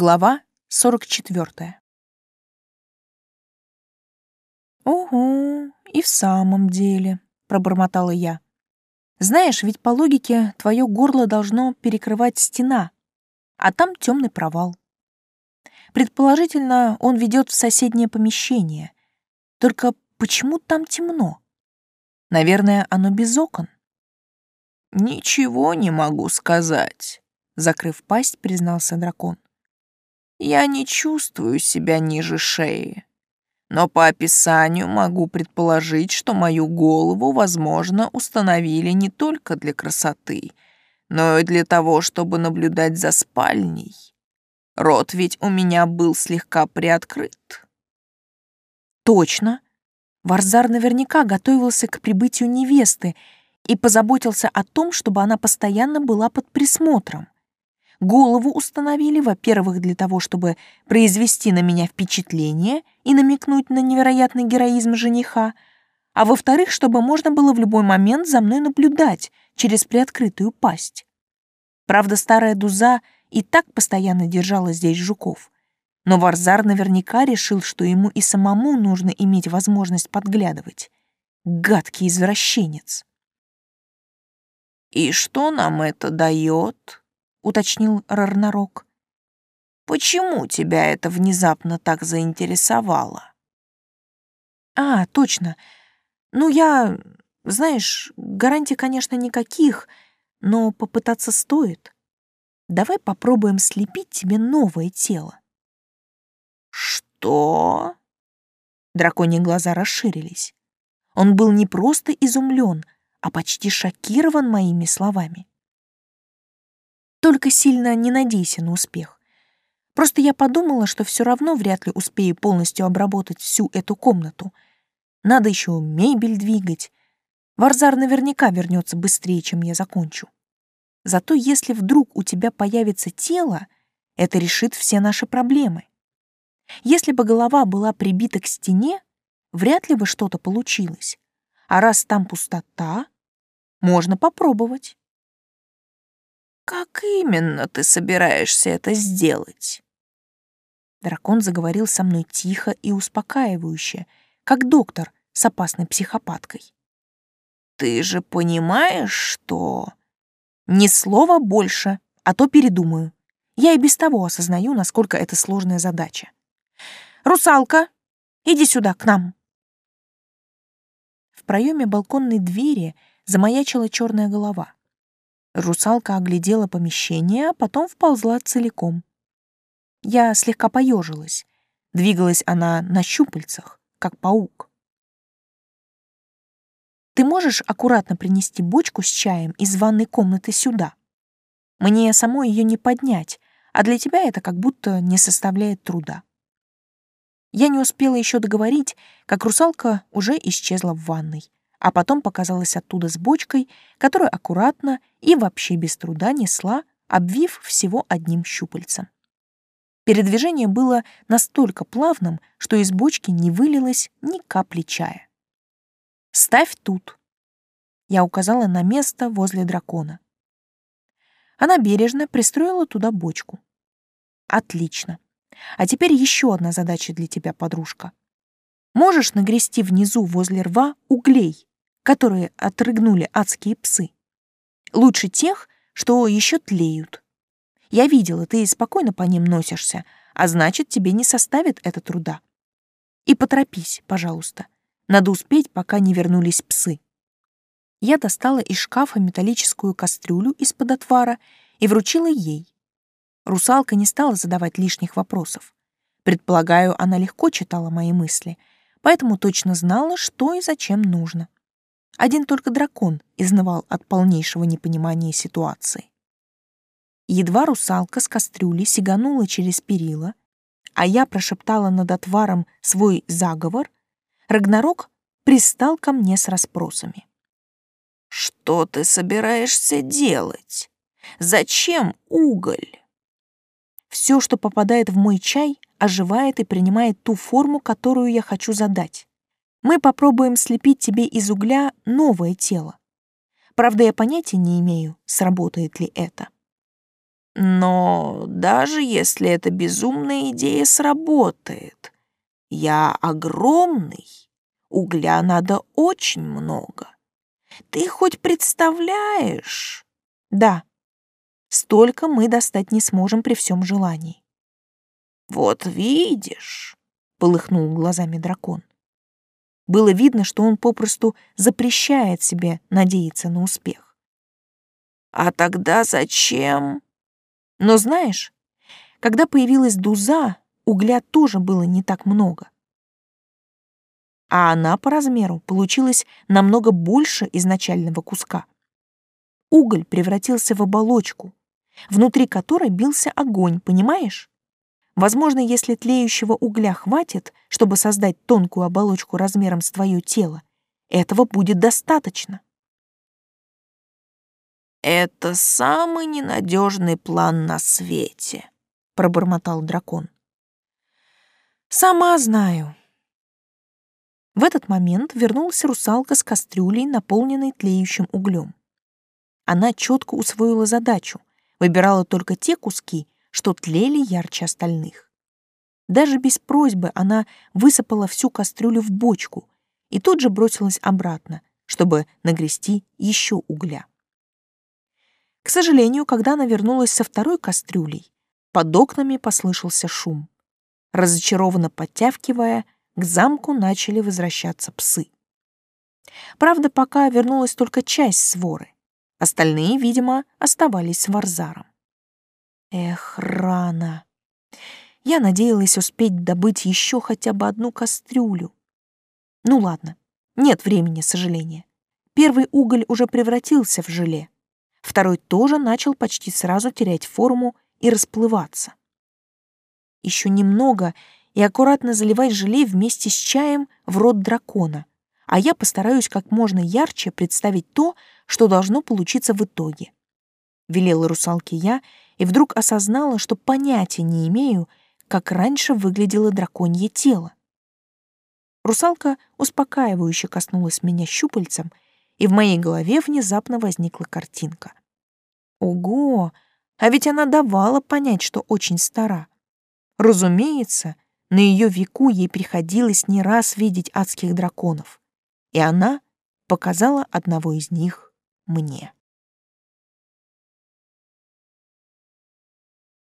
Глава 44. «Ого, и в самом деле», — пробормотала я. «Знаешь, ведь по логике твое горло должно перекрывать стена, а там темный провал. Предположительно, он ведет в соседнее помещение. Только почему там темно? Наверное, оно без окон». «Ничего не могу сказать», — закрыв пасть, признался дракон. Я не чувствую себя ниже шеи. Но по описанию могу предположить, что мою голову, возможно, установили не только для красоты, но и для того, чтобы наблюдать за спальней. Рот ведь у меня был слегка приоткрыт. Точно. Варзар наверняка готовился к прибытию невесты и позаботился о том, чтобы она постоянно была под присмотром. Голову установили, во-первых, для того, чтобы произвести на меня впечатление и намекнуть на невероятный героизм жениха, а во-вторых, чтобы можно было в любой момент за мной наблюдать через приоткрытую пасть. Правда, старая дуза и так постоянно держала здесь жуков. Но Варзар наверняка решил, что ему и самому нужно иметь возможность подглядывать. Гадкий извращенец. «И что нам это дает?» Уточнил Рарнарок. Почему тебя это внезапно так заинтересовало? А, точно. Ну, я, знаешь, гарантий, конечно, никаких, но попытаться стоит. Давай попробуем слепить тебе новое тело. Что? Драконьи глаза расширились. Он был не просто изумлен, а почти шокирован моими словами. Только сильно не надейся на успех. Просто я подумала, что все равно вряд ли успею полностью обработать всю эту комнату. Надо еще мебель двигать. Варзар наверняка вернется быстрее, чем я закончу. Зато если вдруг у тебя появится тело, это решит все наши проблемы. Если бы голова была прибита к стене, вряд ли бы что-то получилось. А раз там пустота, можно попробовать. «Как именно ты собираешься это сделать?» Дракон заговорил со мной тихо и успокаивающе, как доктор с опасной психопаткой. «Ты же понимаешь, что...» «Ни слова больше, а то передумаю. Я и без того осознаю, насколько это сложная задача. Русалка, иди сюда, к нам!» В проеме балконной двери замаячила черная голова. Русалка оглядела помещение, а потом вползла целиком. Я слегка поежилась. Двигалась она на щупальцах, как паук. «Ты можешь аккуратно принести бочку с чаем из ванной комнаты сюда? Мне самой ее не поднять, а для тебя это как будто не составляет труда». Я не успела еще договорить, как русалка уже исчезла в ванной а потом показалась оттуда с бочкой, которую аккуратно и вообще без труда несла, обвив всего одним щупальцем. Передвижение было настолько плавным, что из бочки не вылилось ни капли чая. «Ставь тут», — я указала на место возле дракона. Она бережно пристроила туда бочку. «Отлично. А теперь еще одна задача для тебя, подружка. Можешь нагрести внизу возле рва углей, которые отрыгнули адские псы. Лучше тех, что еще тлеют. Я видела, ты спокойно по ним носишься, а значит, тебе не составит это труда. И поторопись, пожалуйста. Надо успеть, пока не вернулись псы. Я достала из шкафа металлическую кастрюлю из-под отвара и вручила ей. Русалка не стала задавать лишних вопросов. Предполагаю, она легко читала мои мысли, поэтому точно знала, что и зачем нужно. Один только дракон изнывал от полнейшего непонимания ситуации. Едва русалка с кастрюли сиганула через перила, а я прошептала над отваром свой заговор, Рагнарок пристал ко мне с расспросами. «Что ты собираешься делать? Зачем уголь?» Все, что попадает в мой чай, оживает и принимает ту форму, которую я хочу задать мы попробуем слепить тебе из угля новое тело. Правда, я понятия не имею, сработает ли это. Но даже если эта безумная идея сработает, я огромный, угля надо очень много. Ты хоть представляешь? Да, столько мы достать не сможем при всем желании. Вот видишь, полыхнул глазами дракон. Было видно, что он попросту запрещает себе надеяться на успех. А тогда зачем? Но знаешь, когда появилась дуза, угля тоже было не так много. А она по размеру получилась намного больше изначального куска. Уголь превратился в оболочку, внутри которой бился огонь, понимаешь? Возможно, если тлеющего угля хватит, чтобы создать тонкую оболочку размером с твое тело, этого будет достаточно. «Это самый ненадежный план на свете», — пробормотал дракон. «Сама знаю». В этот момент вернулась русалка с кастрюлей, наполненной тлеющим углем. Она четко усвоила задачу, выбирала только те куски, что тлели ярче остальных. Даже без просьбы она высыпала всю кастрюлю в бочку и тут же бросилась обратно, чтобы нагрести еще угля. К сожалению, когда она вернулась со второй кастрюлей, под окнами послышался шум. Разочарованно подтявкивая, к замку начали возвращаться псы. Правда, пока вернулась только часть своры. Остальные, видимо, оставались с Варзаром. Эх, рано. Я надеялась успеть добыть еще хотя бы одну кастрюлю. Ну ладно, нет времени сожаления. Первый уголь уже превратился в желе. Второй тоже начал почти сразу терять форму и расплываться. Еще немного и аккуратно заливать желе вместе с чаем в рот дракона, а я постараюсь как можно ярче представить то, что должно получиться в итоге. Велела русалке я и вдруг осознала, что понятия не имею, как раньше выглядело драконье тело. Русалка успокаивающе коснулась меня щупальцем, и в моей голове внезапно возникла картинка. Ого, а ведь она давала понять, что очень стара. Разумеется, на ее веку ей приходилось не раз видеть адских драконов, и она показала одного из них мне.